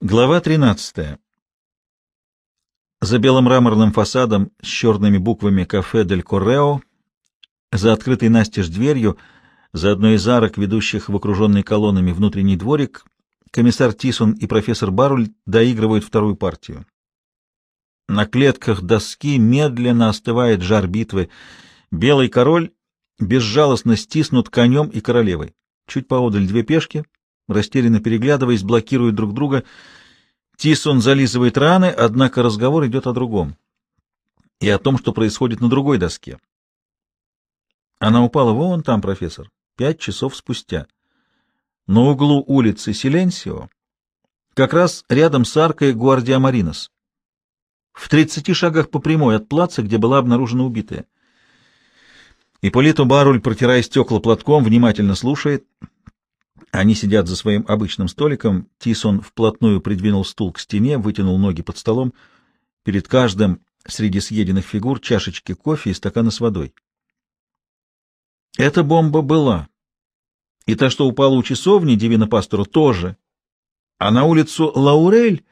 Глава 13. За белым мраморным фасадом с черными буквами «Кафе Дель Коррео», за открытой настежь дверью, за одной из арок, ведущих в окруженный колоннами внутренний дворик, комиссар Тисон и профессор Баруль доигрывают вторую партию. На клетках доски медленно остывает жар битвы. Белый король безжалостно стиснут конем и королевой. Чуть поодаль две пешки — растерянно переглядываясь, блокируют друг друга. Тисон зализывает раны, однако разговор идет о другом. И о том, что происходит на другой доске. Она упала вон там, профессор, пять часов спустя. На углу улицы Силенсио, как раз рядом с аркой Гвардия Маринос. В тридцати шагах по прямой от плаца, где была обнаружена убитая. Ипполиту Баруль, протирая стекла платком, внимательно слушает — они сидят за своим обычным столиком. Тисон вплотную придвинул стул к стене, вытянул ноги под столом. Перед каждым среди съеденных фигур чашечки кофе и стаканы с водой. Эта бомба была. И та, что упала у часовни Дивина Пастору, тоже. А на улицу Лаурель,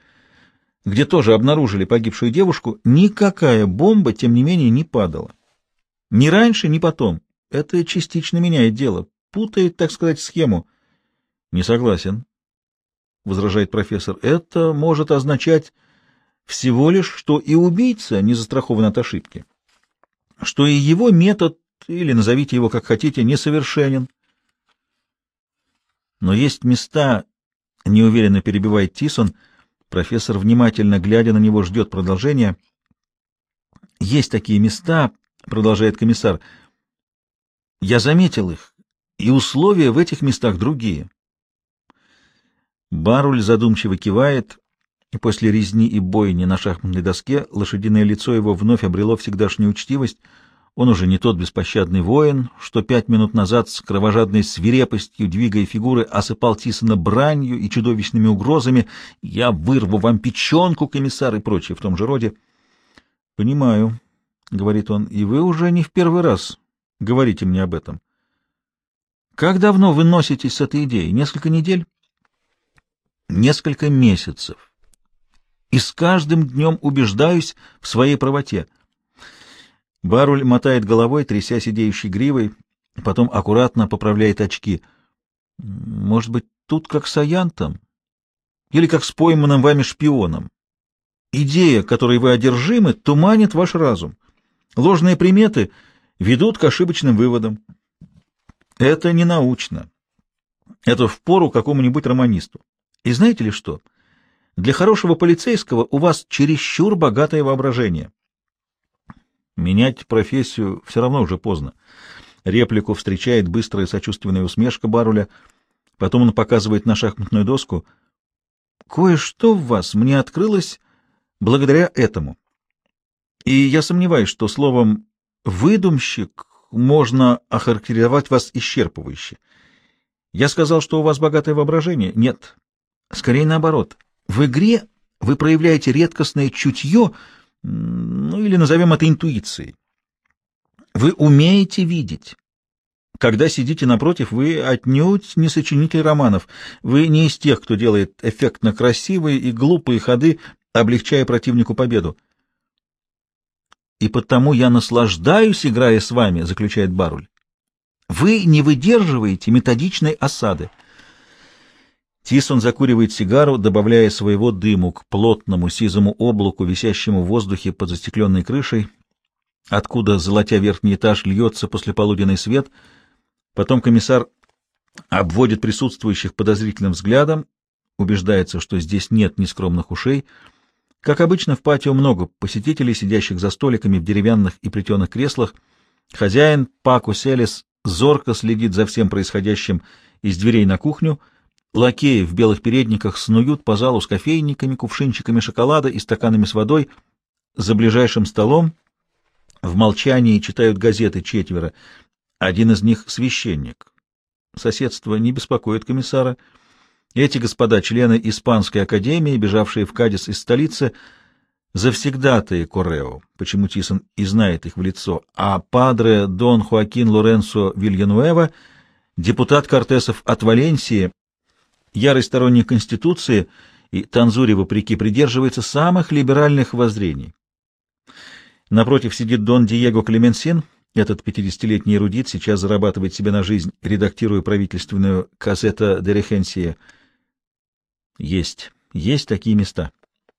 где тоже обнаружили погибшую девушку, никакая бомба, тем не менее, не падала. Ни раньше, ни потом. Это частично меняет дело, путает, так сказать, схему. Не согласен, возражает профессор. Это может означать всего лишь, что и убийца не застрахован от ошибки, что и его метод, или назовите его как хотите, несовершенен. Но есть места, неуверенно перебивает Тисон, профессор, внимательно глядя на него, ждет продолжения. Есть такие места, продолжает комиссар, я заметил их, и условия в этих местах другие. Баруль задумчиво кивает, и после резни и бойни на шахматной доске лошадиное лицо его вновь обрело всегдашнюю учтивость. Он уже не тот беспощадный воин, что пять минут назад с кровожадной свирепостью, двигая фигуры, осыпал Тисона бранью и чудовищными угрозами «Я вырву вам печенку, комиссар» и прочее в том же роде. «Понимаю», — говорит он, — «и вы уже не в первый раз говорите мне об этом». «Как давно вы носитесь с этой идеей? Несколько недель?» Несколько месяцев. И с каждым днем убеждаюсь в своей правоте. Баруль мотает головой, тряся сидеющей гривой, потом аккуратно поправляет очки. Может быть, тут как с Аянтом? Или как с пойманным вами шпионом? Идея, которой вы одержимы, туманит ваш разум. Ложные приметы ведут к ошибочным выводам. Это не научно. Это впору какому-нибудь романисту. И знаете ли что? Для хорошего полицейского у вас чересчур богатое воображение. Менять профессию все равно уже поздно. Реплику встречает быстрая сочувственная усмешка Баруля. Потом он показывает на шахматную доску. Кое-что в вас мне открылось благодаря этому. И я сомневаюсь, что словом «выдумщик» можно охарактеризовать вас исчерпывающе. Я сказал, что у вас богатое воображение? Нет. Скорее наоборот. В игре вы проявляете редкостное чутье, ну или назовем это интуицией. Вы умеете видеть. Когда сидите напротив, вы отнюдь не сочинитель романов. Вы не из тех, кто делает эффектно красивые и глупые ходы, облегчая противнику победу. «И потому я наслаждаюсь, играя с вами», — заключает Баруль. «Вы не выдерживаете методичной осады». Тисон закуривает сигару, добавляя своего дыму к плотному сизому облаку, висящему в воздухе под застекленной крышей, откуда, золотя верхний этаж, льется послеполуденный свет. Потом комиссар обводит присутствующих подозрительным взглядом, убеждается, что здесь нет нескромных ушей. Как обычно, в патио много посетителей, сидящих за столиками в деревянных и плетеных креслах. Хозяин Пако Селес зорко следит за всем происходящим из дверей на кухню — Лакеи в белых передниках снуют по залу с кофейниками, кувшинчиками шоколада и стаканами с водой. За ближайшим столом в молчании читают газеты четверо. Один из них — священник. Соседство не беспокоит комиссара. Эти господа, члены Испанской академии, бежавшие в Кадис из столицы, завсегдатые Корео, почему Тисон и знает их в лицо, а падре Дон Хуакин Лоренцо Вильянуэва, депутат Кортесов от Валенсии, ярый сторонник Конституции и Танзури, вопреки, придерживается самых либеральных воззрений. Напротив сидит Дон Диего Клеменсин, этот 50-летний эрудит сейчас зарабатывает себе на жизнь, редактируя правительственную «Казета де Рехенсия». Есть, есть такие места.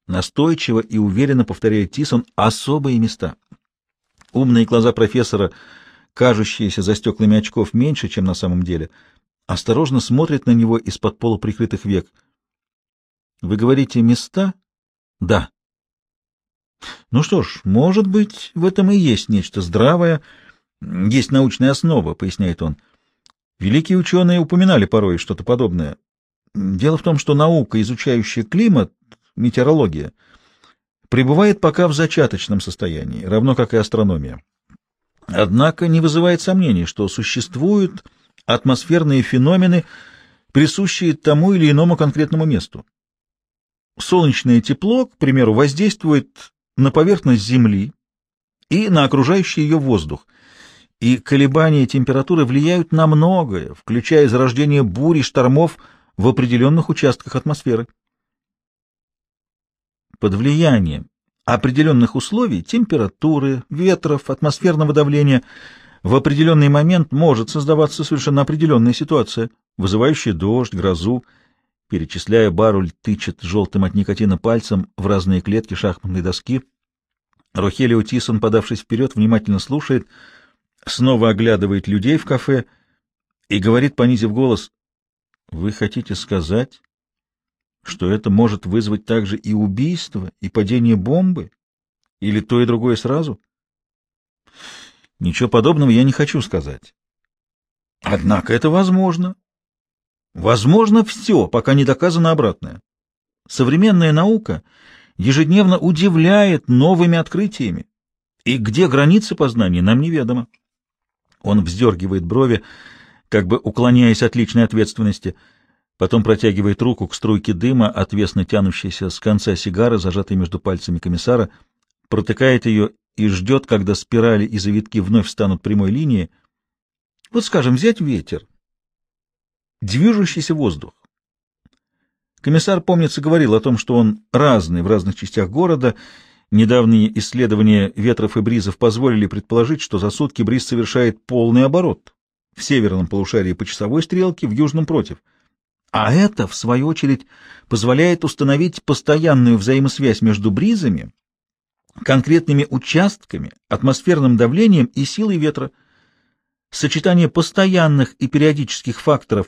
Настойчиво и уверенно повторяет Тисон особые места. Умные глаза профессора, кажущиеся за стеклами очков меньше, чем на самом деле, осторожно смотрят на него из-под полуприкрытых век. Вы говорите «места»? Да. Ну что ж, может быть, в этом и есть нечто здравое, — есть научная основа, поясняет он. Великие ученые упоминали порой что-то подобное. Дело в том, что наука, изучающая климат, метеорология, пребывает пока в зачаточном состоянии, равно как и астрономия. Однако не вызывает сомнений, что существуют атмосферные феномены, присущие тому или иному конкретному месту. Солнечное тепло, к примеру, воздействует на поверхность Земли и на окружающий ее воздух, и колебания температуры влияют на многое, включая зарождение бурь и штормов в определенных участках атмосферы. Под влиянием определенных условий, температуры, ветров, атмосферного давления, в определенный момент может создаваться совершенно определенная ситуация, вызывающая дождь, грозу. Перечисляя, Баруль тычет желтым от никотина пальцем в разные клетки шахматной доски. Рохелио Тисон, подавшись вперед, внимательно слушает — снова оглядывает людей в кафе и говорит, понизив голос, «Вы хотите сказать, что это может вызвать также и убийство, и падение бомбы? Или то и другое сразу?» «Ничего подобного я не хочу сказать. Однако это возможно. Возможно все, пока не доказано обратное. Современная наука ежедневно удивляет новыми открытиями, и где границы познания, нам неведомо. Он вздергивает брови, как бы уклоняясь от личной ответственности, потом протягивает руку к струйке дыма, отвесно тянущейся с конца сигары, зажатой между пальцами комиссара, протыкает ее и ждет, когда спирали и завитки вновь станут прямой линией. Вот, скажем, взять ветер, движущийся воздух. Комиссар, помнится, говорил о том, что он разный в разных частях города, Недавние исследования ветров и бризов позволили предположить, что за сутки бриз совершает полный оборот в северном полушарии по часовой стрелке, в южном против. А это, в свою очередь, позволяет установить постоянную взаимосвязь между бризами, конкретными участками, атмосферным давлением и силой ветра. Сочетание постоянных и периодических факторов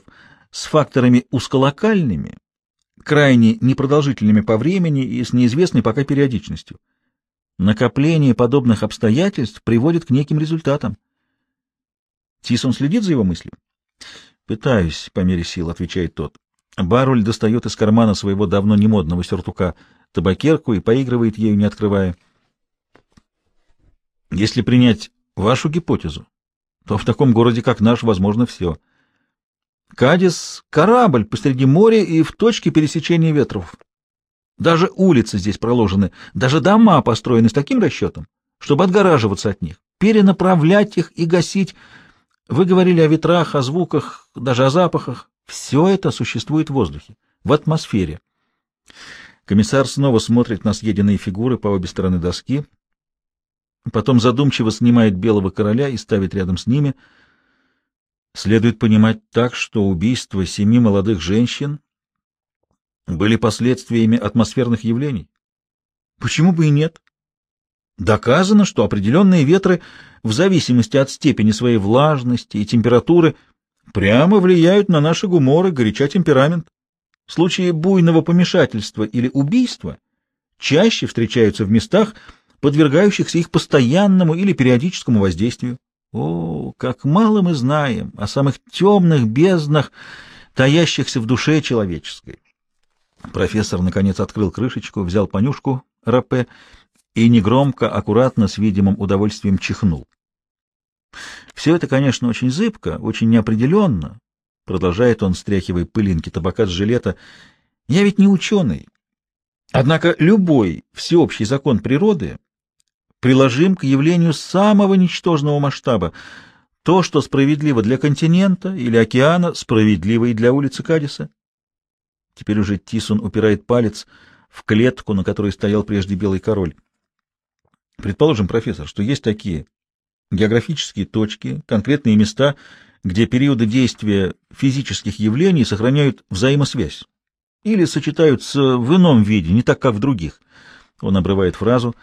с факторами узколокальными, крайне непродолжительными по времени и с неизвестной пока периодичностью. Накопление подобных обстоятельств приводит к неким результатам. Тисон следит за его мыслью? Пытаюсь, по мере сил, отвечает тот. Баруль достает из кармана своего давно немодного сюртука табакерку и поигрывает ею, не открывая. Если принять вашу гипотезу, то в таком городе, как наш, возможно все. Кадис — корабль посреди моря и в точке пересечения ветров. Даже улицы здесь проложены, даже дома построены с таким расчетом, чтобы отгораживаться от них, перенаправлять их и гасить. Вы говорили о ветрах, о звуках, даже о запахах. Все это существует в воздухе, в атмосфере. Комиссар снова смотрит на съеденные фигуры по обе стороны доски, потом задумчиво снимает белого короля и ставит рядом с ними. Следует понимать так, что убийство семи молодых женщин были последствиями атмосферных явлений? Почему бы и нет? Доказано, что определенные ветры в зависимости от степени своей влажности и температуры прямо влияют на наши гуморы, горяча темперамент. Случаи буйного помешательства или убийства чаще встречаются в местах, подвергающихся их постоянному или периодическому воздействию. О, как мало мы знаем о самых темных безднах, таящихся в душе человеческой. Профессор, наконец, открыл крышечку, взял понюшку рапе и негромко, аккуратно, с видимым удовольствием чихнул. Все это, конечно, очень зыбко, очень неопределенно, продолжает он, стряхивая пылинки табака с жилета. Я ведь не ученый. Однако любой всеобщий закон природы приложим к явлению самого ничтожного масштаба. То, что справедливо для континента или океана, справедливо и для улицы Кадиса. Теперь уже Тисон упирает палец в клетку, на которой стоял прежде белый король. Предположим, профессор, что есть такие географические точки, конкретные места, где периоды действия физических явлений сохраняют взаимосвязь или сочетаются в ином виде, не так, как в других. Он обрывает фразу,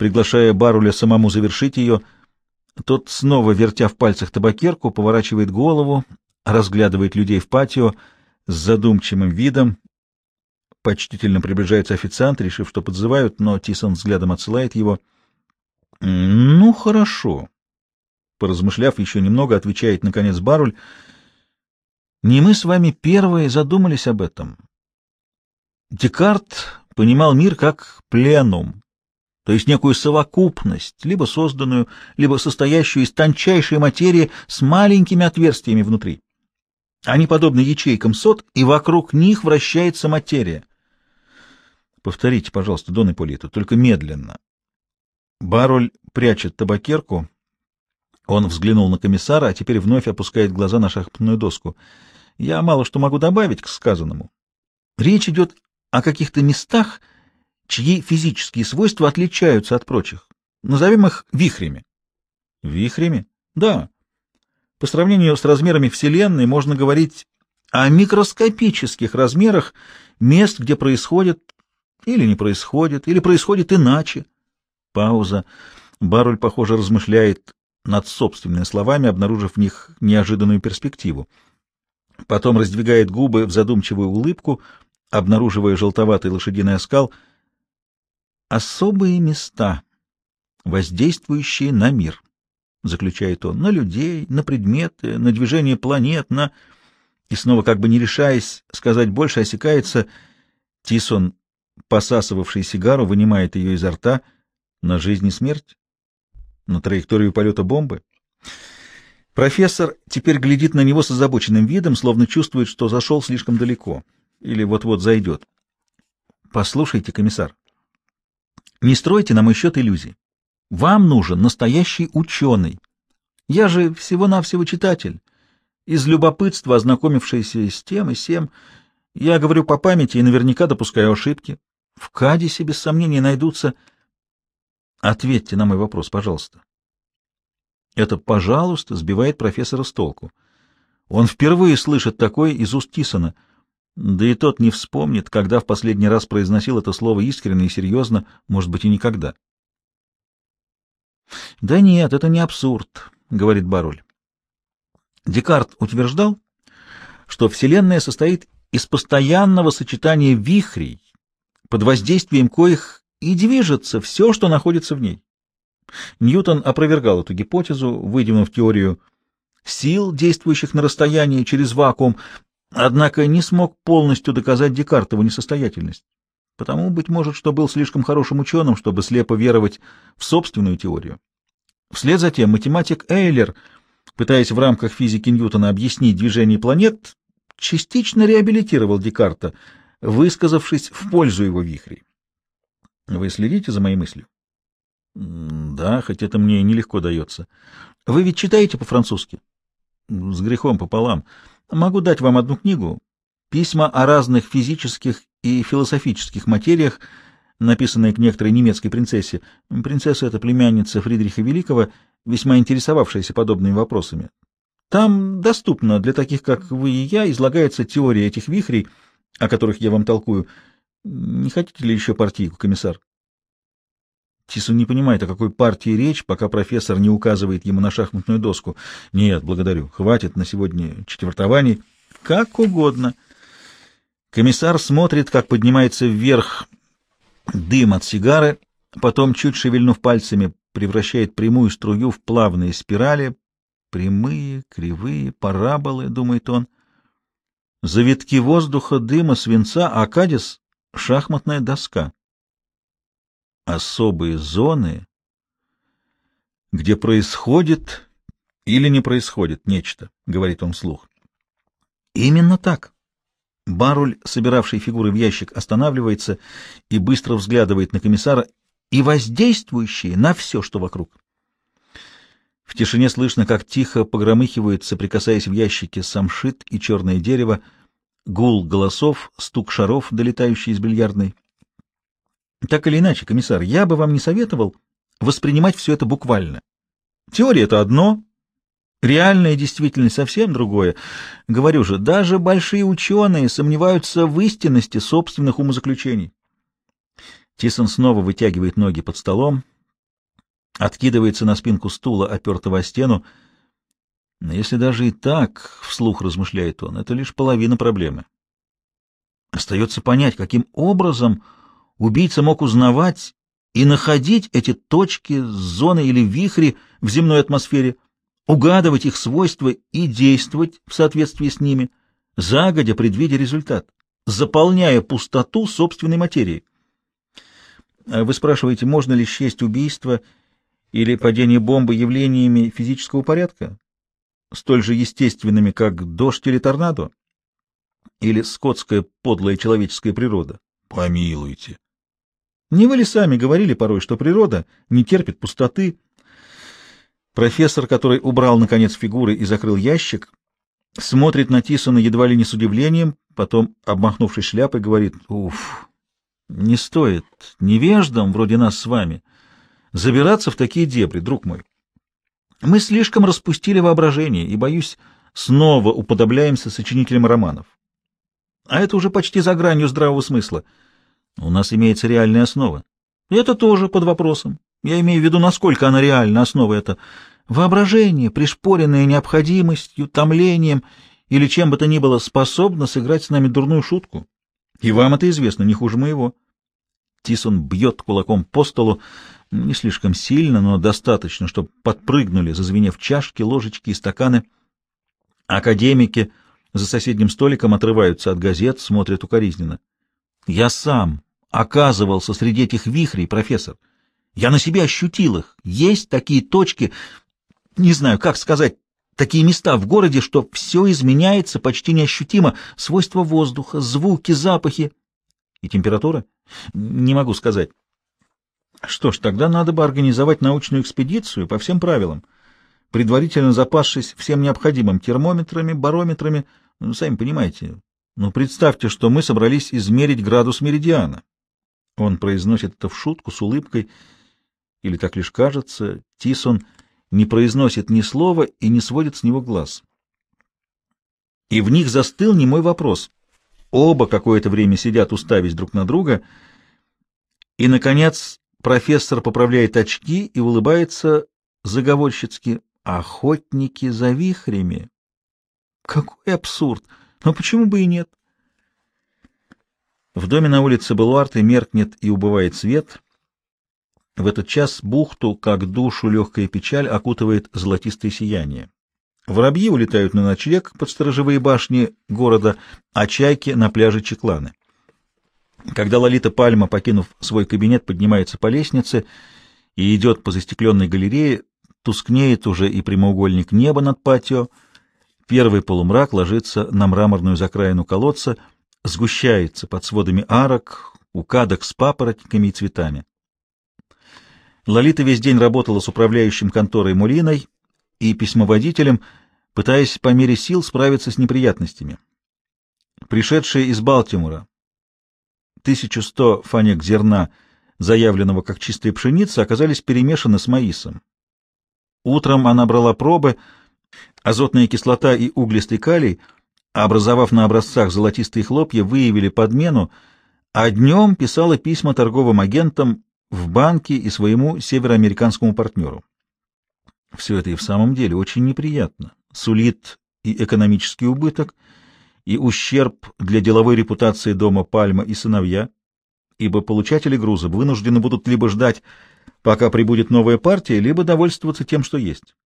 приглашая Баруля самому завершить ее. Тот, снова вертя в пальцах табакерку, поворачивает голову, разглядывает людей в патио с задумчивым видом. Почтительно приближается официант, решив, что подзывают, но Тисон взглядом отсылает его. — Ну, хорошо. Поразмышляв еще немного, отвечает, наконец, Баруль. — Не мы с вами первые задумались об этом. Декарт понимал мир как пленум, то есть некую совокупность, либо созданную, либо состоящую из тончайшей материи с маленькими отверстиями внутри. Они подобны ячейкам сот, и вокруг них вращается материя. Повторите, пожалуйста, Дон Ипполиту, только медленно. Бароль прячет табакерку. Он взглянул на комиссара, а теперь вновь опускает глаза на шахматную доску. Я мало что могу добавить к сказанному. Речь идет о каких-то местах, чьи физические свойства отличаются от прочих. Назовем их вихрями. Вихрями? Да. По сравнению с размерами Вселенной можно говорить о микроскопических размерах мест, где происходит или не происходит, или происходит иначе. Пауза. Баруль, похоже, размышляет над собственными словами, обнаружив в них неожиданную перспективу. Потом раздвигает губы в задумчивую улыбку, обнаруживая желтоватый лошадиный оскал. «Особые места, воздействующие на мир», — заключает он, — «на людей, на предметы, на движение планет, на...» И снова, как бы не решаясь сказать больше, осекается. Тисон, посасывавший сигару, вынимает ее изо рта на жизнь и смерть, на траекторию полета бомбы. Профессор теперь глядит на него с озабоченным видом, словно чувствует, что зашел слишком далеко или вот-вот зайдет. Послушайте, комиссар, не стройте на мой счет иллюзий. Вам нужен настоящий ученый. Я же всего-навсего читатель, из любопытства ознакомившийся с тем и сем. Я говорю по памяти и наверняка допускаю ошибки. В Кадисе, без сомнения, найдутся... Ответьте на мой вопрос, пожалуйста. Это «пожалуйста» сбивает профессора с толку. Он впервые слышит такое из уст Тисона — да и тот не вспомнит, когда в последний раз произносил это слово искренне и серьезно, может быть, и никогда. — Да нет, это не абсурд, — говорит Баруль. Декарт утверждал, что Вселенная состоит из постоянного сочетания вихрей, под воздействием коих и движется все, что находится в ней. Ньютон опровергал эту гипотезу, выдвинув теорию сил, действующих на расстоянии через вакуум, Однако не смог полностью доказать Декартову несостоятельность. Потому, быть может, что был слишком хорошим ученым, чтобы слепо веровать в собственную теорию. Вслед за тем математик Эйлер, пытаясь в рамках физики Ньютона объяснить движение планет, частично реабилитировал Декарта, высказавшись в пользу его вихрей. Вы следите за моей мыслью? Да, хоть это мне нелегко дается. Вы ведь читаете по-французски? С грехом пополам. Могу дать вам одну книгу. Письма о разных физических и философических материях, написанные к некоторой немецкой принцессе. Принцесса — это племянница Фридриха Великого, весьма интересовавшаяся подобными вопросами. Там доступно для таких, как вы и я, излагается теория этих вихрей, о которых я вам толкую. Не хотите ли еще партийку, комиссар? Тисон не понимает, о какой партии речь, пока профессор не указывает ему на шахматную доску. Нет, благодарю. Хватит на сегодня четвертований. Как угодно. Комиссар смотрит, как поднимается вверх дым от сигары, потом, чуть шевельнув пальцами, превращает прямую струю в плавные спирали. Прямые, кривые, параболы, думает он. Завитки воздуха, дыма, свинца, а Кадис — шахматная доска особые зоны, где происходит или не происходит нечто, — говорит он вслух. Именно так. Баруль, собиравший фигуры в ящик, останавливается и быстро взглядывает на комиссара и воздействующие на все, что вокруг. В тишине слышно, как тихо погромыхивают, соприкасаясь в ящике самшит и черное дерево. гул голосов, стук шаров, долетающий из бильярдной. Так или иначе, комиссар, я бы вам не советовал воспринимать все это буквально. Теория — это одно, реальная действительность совсем другое. Говорю же, даже большие ученые сомневаются в истинности собственных умозаключений. Тисон снова вытягивает ноги под столом, откидывается на спинку стула, опертого о стену. Но если даже и так, — вслух размышляет он, — это лишь половина проблемы. Остается понять, каким образом убийца мог узнавать и находить эти точки, зоны или вихри в земной атмосфере, угадывать их свойства и действовать в соответствии с ними, загодя предвидя результат, заполняя пустоту собственной материи. А вы спрашиваете, можно ли счесть убийство или падение бомбы явлениями физического порядка, столь же естественными, как дождь или торнадо? Или скотская подлая человеческая природа? Помилуйте. Не вы ли сами говорили порой, что природа не терпит пустоты? Профессор, который убрал, наконец, фигуры и закрыл ящик, смотрит на Тисона едва ли не с удивлением, потом, обмахнувшись шляпой, говорит, «Уф, не стоит невеждам, вроде нас с вами, забираться в такие дебри, друг мой. Мы слишком распустили воображение и, боюсь, снова уподобляемся сочинителям романов. А это уже почти за гранью здравого смысла». У нас имеется реальная основа. Это тоже под вопросом. Я имею в виду, насколько она реальна, основа это воображение, пришпоренное необходимостью, томлением или чем бы то ни было, способно сыграть с нами дурную шутку. И вам это известно, не хуже моего. Тисон бьет кулаком по столу, не слишком сильно, но достаточно, чтобы подпрыгнули, зазвенев чашки, ложечки и стаканы. Академики за соседним столиком отрываются от газет, смотрят укоризненно. Я сам оказывался среди этих вихрей, профессор. Я на себе ощутил их. Есть такие точки, не знаю, как сказать, такие места в городе, что все изменяется почти неощутимо. Свойства воздуха, звуки, запахи. И температура? Не могу сказать. Что ж, тогда надо бы организовать научную экспедицию по всем правилам, предварительно запасшись всем необходимым термометрами, барометрами, ну, сами понимаете, но представьте, что мы собрались измерить градус меридиана. Он произносит это в шутку с улыбкой, или так лишь кажется, Тисон не произносит ни слова и не сводит с него глаз. И в них застыл не мой вопрос. Оба какое-то время сидят, уставясь друг на друга, и, наконец, профессор поправляет очки и улыбается заговорщицки. «Охотники за вихрями!» Какой абсурд! Но почему бы и нет? В доме на улице Белуарты меркнет и убывает свет. В этот час бухту, как душу легкая печаль, окутывает золотистое сияние. Воробьи улетают на ночлег под сторожевые башни города, а чайки — на пляже Чекланы. Когда Лолита Пальма, покинув свой кабинет, поднимается по лестнице и идет по застекленной галерее, тускнеет уже и прямоугольник неба над патио — Первый полумрак ложится на мраморную закраину колодца, сгущается под сводами арок, у кадок с папоротниками и цветами. Лолита весь день работала с управляющим конторой Мулиной и письмоводителем, пытаясь по мере сил справиться с неприятностями. Пришедшие из Балтимора 1100 фанек зерна, заявленного как чистая пшеница, оказались перемешаны с маисом. Утром она брала пробы — Азотная кислота и углистый калий, образовав на образцах золотистые хлопья, выявили подмену, а днем писала письма торговым агентам в банки и своему североамериканскому партнеру. Все это и в самом деле очень неприятно, сулит и экономический убыток, и ущерб для деловой репутации дома Пальма и сыновья, ибо получатели груза вынуждены будут либо ждать, пока прибудет новая партия, либо довольствоваться тем, что есть.